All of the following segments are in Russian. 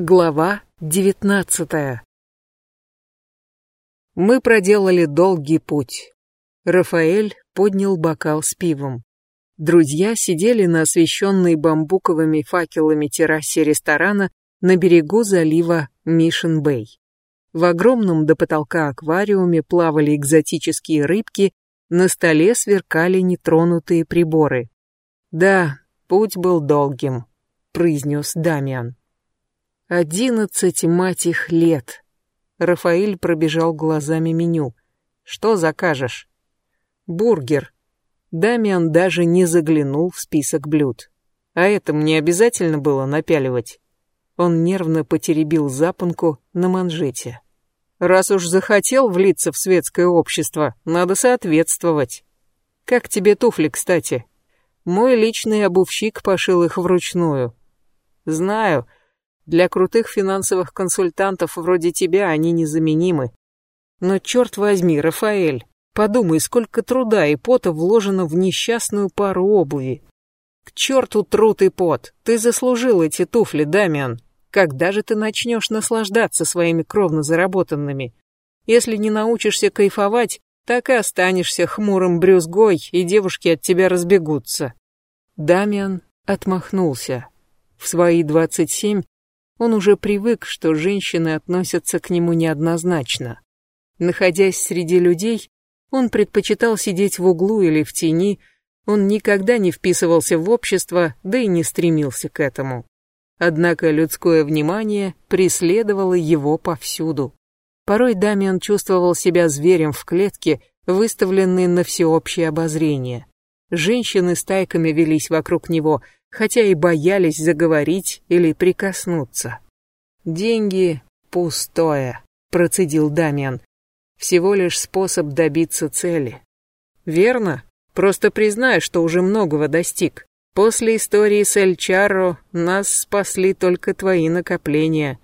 Глава девятнадцатая Мы проделали долгий путь. Рафаэль поднял бокал с пивом. Друзья сидели на освещенной бамбуковыми факелами террасе ресторана на берегу залива Мишен-Бэй. В огромном до потолка аквариуме плавали экзотические рыбки, на столе сверкали нетронутые приборы. «Да, путь был долгим», — произнес Дамиан. Одиннадцать, мать их, лет. Рафаэль пробежал глазами меню. Что закажешь? Бургер. Дамиан даже не заглянул в список блюд. А это мне обязательно было напяливать. Он нервно потеребил запонку на манжете. Раз уж захотел влиться в светское общество, надо соответствовать. Как тебе туфли, кстати? Мой личный обувщик пошил их вручную. Знаю, для крутых финансовых консультантов вроде тебя они незаменимы. Но черт возьми, Рафаэль, подумай, сколько труда и пота вложено в несчастную пару обуви. К черту труд и пот, ты заслужил эти туфли, Дамиан. Когда же ты начнешь наслаждаться своими кровно заработанными? Если не научишься кайфовать, так и останешься хмурым брюзгой, и девушки от тебя разбегутся. Дамиан отмахнулся. В свои двадцать семь он уже привык, что женщины относятся к нему неоднозначно. Находясь среди людей, он предпочитал сидеть в углу или в тени, он никогда не вписывался в общество, да и не стремился к этому. Однако людское внимание преследовало его повсюду. Порой Дамиан чувствовал себя зверем в клетке, выставленной на всеобщее обозрение. Женщины стайками велись вокруг него, хотя и боялись заговорить или прикоснуться. «Деньги пустое», — процедил Дамиан. «Всего лишь способ добиться цели». «Верно. Просто признай, что уже многого достиг. После истории с Эль Чарро нас спасли только твои накопления,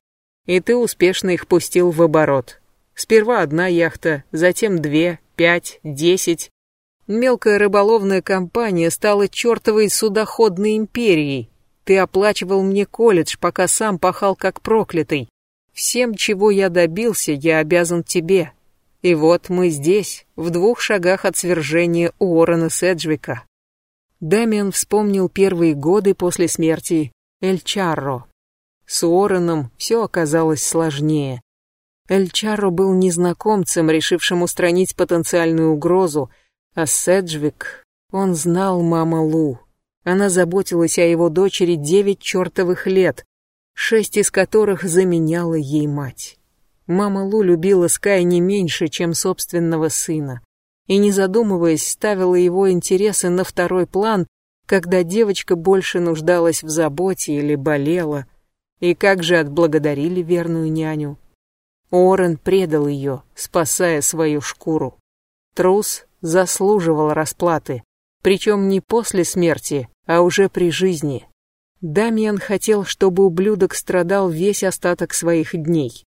и ты успешно их пустил в оборот. Сперва одна яхта, затем две, пять, десять, Мелкая рыболовная компания стала чертовой судоходной империей. Ты оплачивал мне колледж, пока сам пахал как проклятый. Всем, чего я добился, я обязан тебе. И вот мы здесь, в двух шагах от свержения Уоррена Седжвика. Дэмиан вспомнил первые годы после смерти Эль Чарро. С Уорреном все оказалось сложнее. Эль Чарро был незнакомцем, решившим устранить потенциальную угрозу, а Седжвик, он знал мама Лу. Она заботилась о его дочери девять чертовых лет, шесть из которых заменяла ей мать. Мама Лу любила Скай не меньше, чем собственного сына, и, не задумываясь, ставила его интересы на второй план, когда девочка больше нуждалась в заботе или болела. И как же отблагодарили верную няню? Орен предал ее, спасая свою шкуру. Трус заслуживал расплаты, причем не после смерти, а уже при жизни. Дамиан хотел, чтобы ублюдок страдал весь остаток своих дней.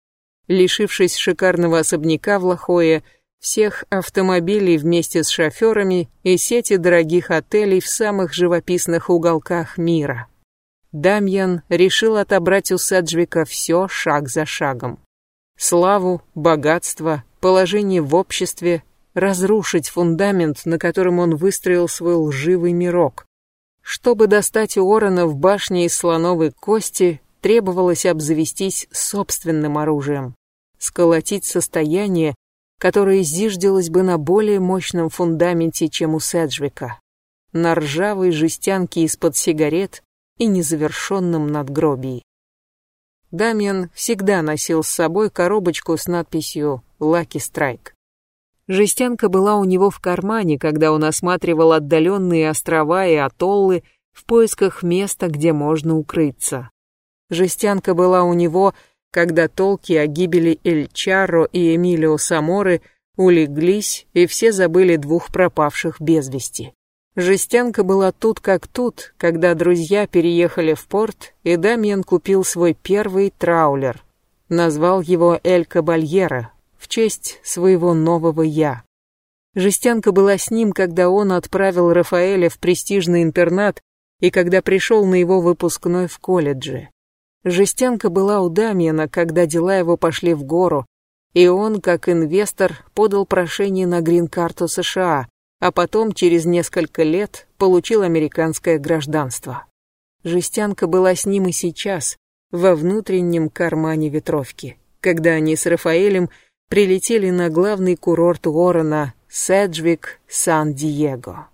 Лишившись шикарного особняка в Лохое, всех автомобилей вместе с шоферами и сети дорогих отелей в самых живописных уголках мира. Дамьян решил отобрать у Седжвика все шаг за шагом. Славу, богатство, положение в обществе, разрушить фундамент, на котором он выстроил свой лживый мирок. Чтобы достать Уоррена в башне из слоновой кости, требовалось обзавестись собственным оружием, сколотить состояние, которое зиждилось бы на более мощном фундаменте, чем у Седжвика, на ржавой жестянке из-под сигарет и незавершенном надгробии. Дамиан всегда носил с собой коробочку с надписью «Лаки Страйк». Жестянка была у него в кармане, когда он осматривал отдаленные острова и атоллы в поисках места, где можно укрыться. Жестянка была у него, когда толки о гибели Эль Чарро и Эмилио Саморы улеглись, и все забыли двух пропавших без вести. Жестянка была тут как тут, когда друзья переехали в порт, и Дамьен купил свой первый траулер. Назвал его Эль Кабальера, в честь своего нового «я». Жестянка была с ним, когда он отправил Рафаэля в престижный интернат и когда пришел на его выпускной в колледже. Жестянка была у Дамьена, когда дела его пошли в гору, и он, как инвестор, подал прошение на грин-карту США, а потом через несколько лет получил американское гражданство. Жестянка была с ним и сейчас, во внутреннем кармане ветровки, когда они с Рафаэлем прилетели на главный курорт Уоррена Седжвик, Сан-Диего.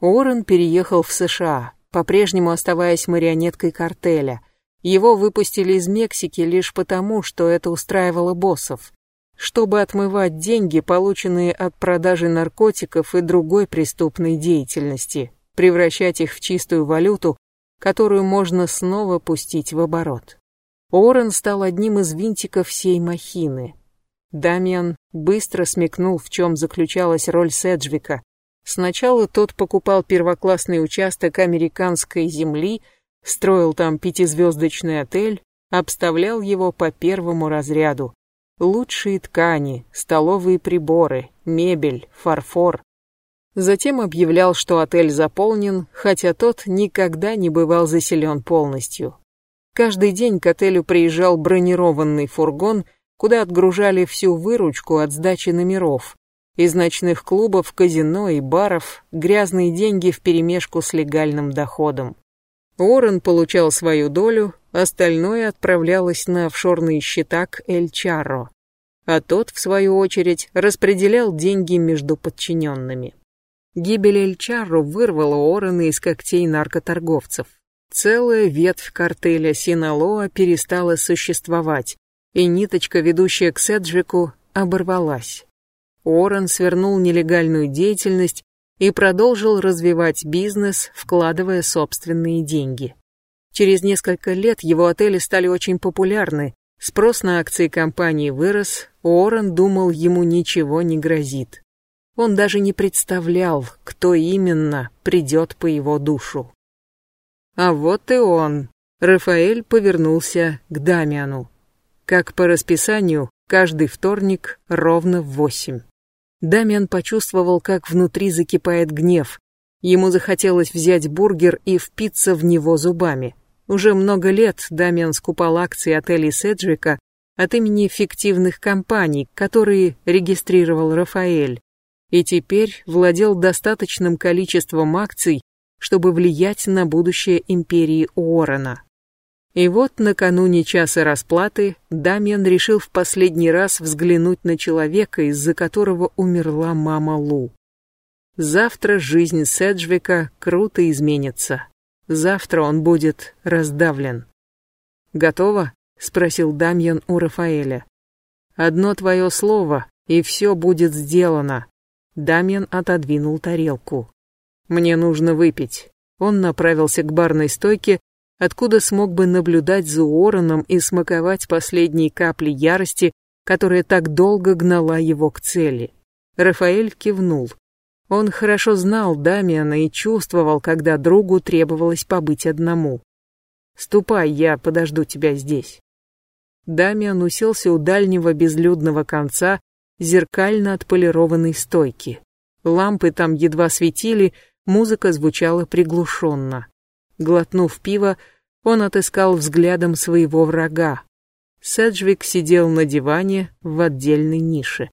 Уоррен переехал в США, по-прежнему оставаясь марионеткой картеля. Его выпустили из Мексики лишь потому, что это устраивало боссов, чтобы отмывать деньги, полученные от продажи наркотиков и другой преступной деятельности, превращать их в чистую валюту, которую можно снова пустить в оборот. Орен стал одним из винтиков всей махины. Дамиан быстро смекнул, в чем заключалась роль Седжвика. Сначала тот покупал первоклассный участок американской земли, строил там пятизвездочный отель, обставлял его по первому разряду. Лучшие ткани, столовые приборы, мебель, фарфор. Затем объявлял, что отель заполнен, хотя тот никогда не бывал заселен полностью. Каждый день к отелю приезжал бронированный фургон, куда отгружали всю выручку от сдачи номеров. Из ночных клубов, казино и баров грязные деньги вперемешку с легальным доходом. Уоррен получал свою долю, остальное отправлялось на офшорные счета Эль Чарро, а тот, в свою очередь, распределял деньги между подчиненными. Гибель Эльчарро вырвала Орена из когтей наркоторговцев. Целая ветвь картеля Синалоа перестала существовать, и ниточка, ведущая к Седжвику, оборвалась. Орен свернул нелегальную деятельность и продолжил развивать бизнес, вкладывая собственные деньги. Через несколько лет его отели стали очень популярны, спрос на акции компании вырос, Уоррен думал, ему ничего не грозит. Он даже не представлял, кто именно придет по его душу. А вот и он. Рафаэль повернулся к Дамиану. Как по расписанию, каждый вторник ровно в восемь. Дамиан почувствовал, как внутри закипает гнев. Ему захотелось взять бургер и впиться в него зубами. Уже много лет Дамиан скупал акции отелей Седжвика от имени фиктивных компаний, которые регистрировал Рафаэль и теперь владел достаточным количеством акций, чтобы влиять на будущее империи Уоррена. И вот накануне часа расплаты Дамиан решил в последний раз взглянуть на человека, из-за которого умерла мама Лу. Завтра жизнь Седжвика круто изменится. Завтра он будет раздавлен. «Готово?» — спросил Дамьян у Рафаэля. «Одно твое слово, и все будет сделано», Дамьян отодвинул тарелку. «Мне нужно выпить». Он направился к барной стойке, откуда смог бы наблюдать за Уорреном и смаковать последние капли ярости, которая так долго гнала его к цели. Рафаэль кивнул. Он хорошо знал Дамиана и чувствовал, когда другу требовалось побыть одному. «Ступай, я подожду тебя здесь». Дамиан уселся у дальнего безлюдного конца, зеркально отполированной стойки. Лампы там едва светили, музыка звучала приглушенно. Глотнув пиво, он отыскал взглядом своего врага. Седжвик сидел на диване в отдельной нише.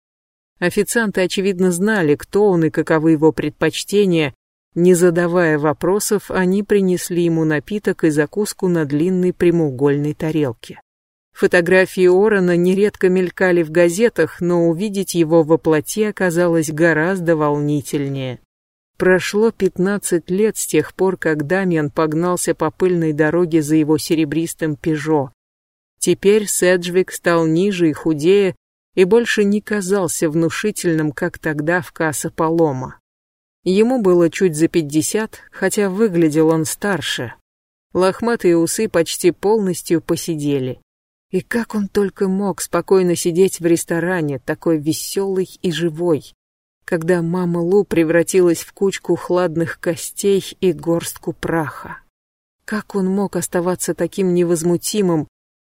Официанты, очевидно, знали, кто он и каковы его предпочтения. Не задавая вопросов, они принесли ему напиток и закуску на длинной прямоугольной тарелке. Фотографии Орена нередко мелькали в газетах, но увидеть его во плоти оказалось гораздо волнительнее. Прошло 15 лет с тех пор, как Дамьян погнался по пыльной дороге за его серебристым «Пежо». Теперь Седжвик стал ниже и худее и больше не казался внушительным, как тогда в Касса Палома. Ему было чуть за пятьдесят, хотя выглядел он старше. Лохматые усы почти полностью посидели. И как он только мог спокойно сидеть в ресторане, такой веселый и живой, когда мама Лу превратилась в кучку хладных костей и горстку праха. Как он мог оставаться таким невозмутимым,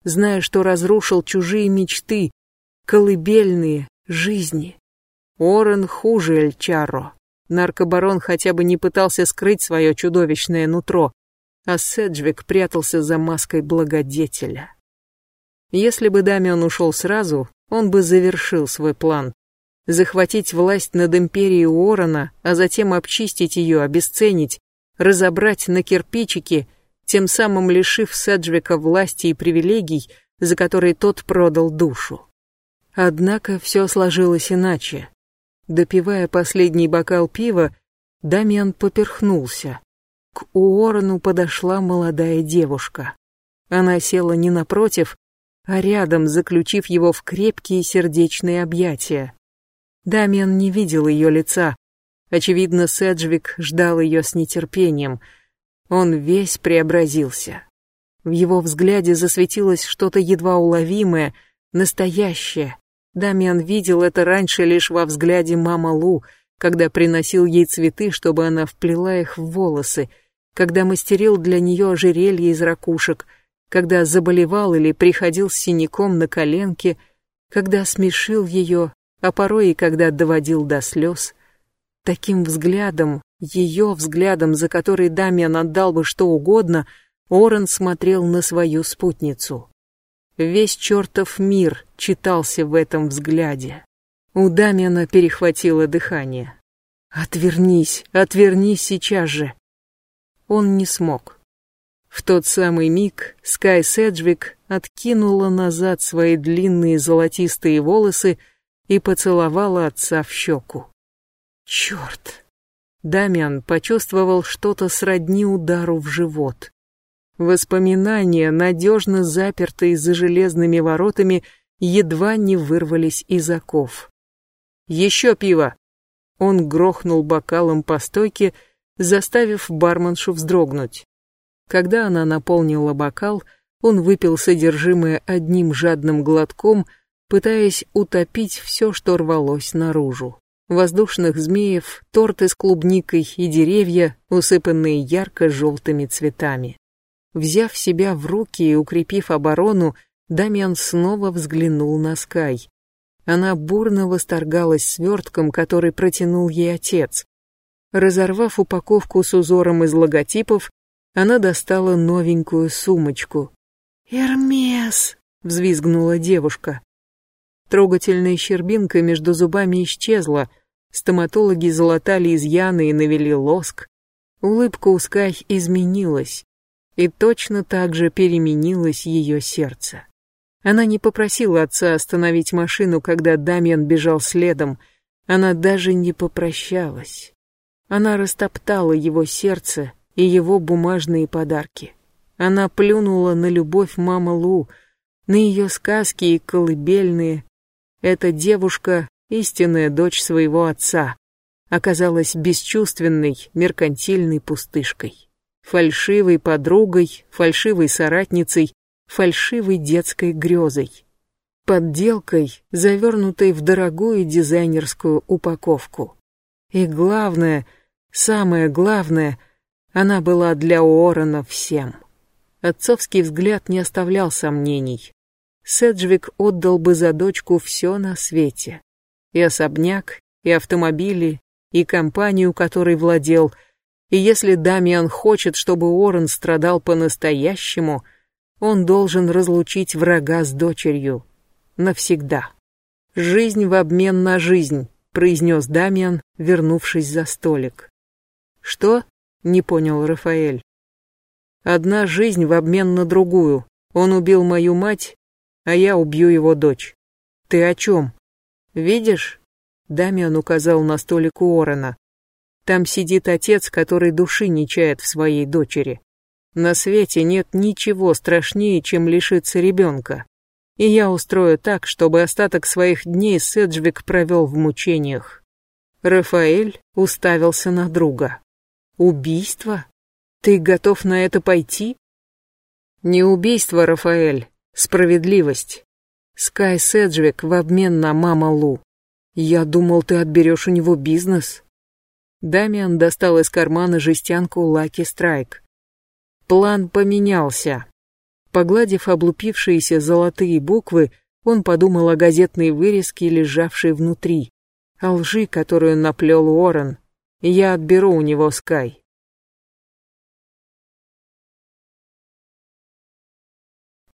зная, что разрушил чужие мечты, колыбельные жизни? Орен хуже Эльчаро. Наркобарон хотя бы не пытался скрыть свое чудовищное нутро. а Седжвик прятался за маской благодетеля. Если бы Дамиан ушел сразу, он бы завершил свой план. Захватить власть над империей Уоррена, а затем обчистить ее, обесценить, разобрать на кирпичики, тем самым лишив Седжвика власти и привилегий, за которые тот продал душу. Однако все сложилось иначе. Допивая последний бокал пива, Дамиан поперхнулся. К Уоррену подошла молодая девушка. Она села не напротив, а рядом, заключив его в крепкие сердечные объятия. Дамиан не видел ее лица. Очевидно, Седжвик ждал ее с нетерпением. Он весь преобразился. В его взгляде засветилось что-то едва уловимое, настоящее. Дамиан видел это раньше лишь во взгляде мама Лу, когда приносил ей цветы, чтобы она вплела их в волосы, когда мастерил для нее ожерелье из ракушек, когда заболевал или приходил с синяком на коленке, когда смешил ее, а порой и когда доводил до слез. Таким взглядом, ее взглядом, за который Дамиан отдал бы что угодно, Орен смотрел на свою спутницу. Весь чертов мир читался в этом взгляде. У Дамиана перехватило дыхание. «Отвернись, отвернись сейчас же!» Он не смог. В тот самый миг Скай Седжвик откинула назад свои длинные золотистые волосы и поцеловала отца в щеку. Черт! Дамиан почувствовал что-то сродни удару в живот. Воспоминания, надежно запертые за железными воротами, едва не вырвались из оков. «Еще пиво!» Он грохнул бокалом по стойке, заставив барменшу вздрогнуть. Когда она наполнила бокал, он выпил содержимое одним жадным глотком, пытаясь утопить все, что рвалось наружу. Воздушных змеев, торты с клубникой и деревья, усыпанные ярко-желтыми цветами. Взяв себя в руки и укрепив оборону, Дамиан снова взглянул на Скай. Она бурно восторгалась свертком, который протянул ей отец. Разорвав упаковку с узором из логотипов, она достала новенькую сумочку. «Эрмес!» — взвизгнула девушка. Трогательная щербинка между зубами исчезла, стоматологи залатали изъяны и навели лоск. Улыбка у Скай изменилась и точно так же переменилось ее сердце. Она не попросила отца остановить машину, когда Дамьян бежал следом, она даже не попрощалась. Она растоптала его сердце и его бумажные подарки. Она плюнула на любовь мамы Лу, на ее сказки и колыбельные. Эта девушка, истинная дочь своего отца, оказалась бесчувственной, меркантильной пустышкой фальшивой подругой, фальшивой соратницей, фальшивой детской грезой. Подделкой, завернутой в дорогую дизайнерскую упаковку. И главное, самое главное, она была для Уоррена всем. Отцовский взгляд не оставлял сомнений. Седжвик отдал бы за дочку все на свете. И особняк, и автомобили, и компанию, которой владел – и если Дамиан хочет, чтобы Уоррен страдал по-настоящему, он должен разлучить врага с дочерью. Навсегда. «Жизнь в обмен на жизнь», — произнес Дамиан, вернувшись за столик. «Что?» — не понял Рафаэль. «Одна жизнь в обмен на другую. Он убил мою мать, а я убью его дочь. Ты о чем? Видишь?» Дамиан указал на столик Уоррена. Там сидит отец, который души не чает в своей дочери. На свете нет ничего страшнее, чем лишиться ребенка. И я устрою так, чтобы остаток своих дней Седжвик провел в мучениях. Рафаэль уставился на друга. Убийство? Ты готов на это пойти? Не убийство, Рафаэль, справедливость. Скай Седжвик в обмен на мама Лу. Я думал, ты отберешь у него бизнес. Дамиан достал из кармана жестянку Лаки Страйк. План поменялся. Погладив облупившиеся золотые буквы, он подумал о газетной вырезке, лежавшей внутри, о лжи, которую наплел Уоррен. «Я отберу у него Скай».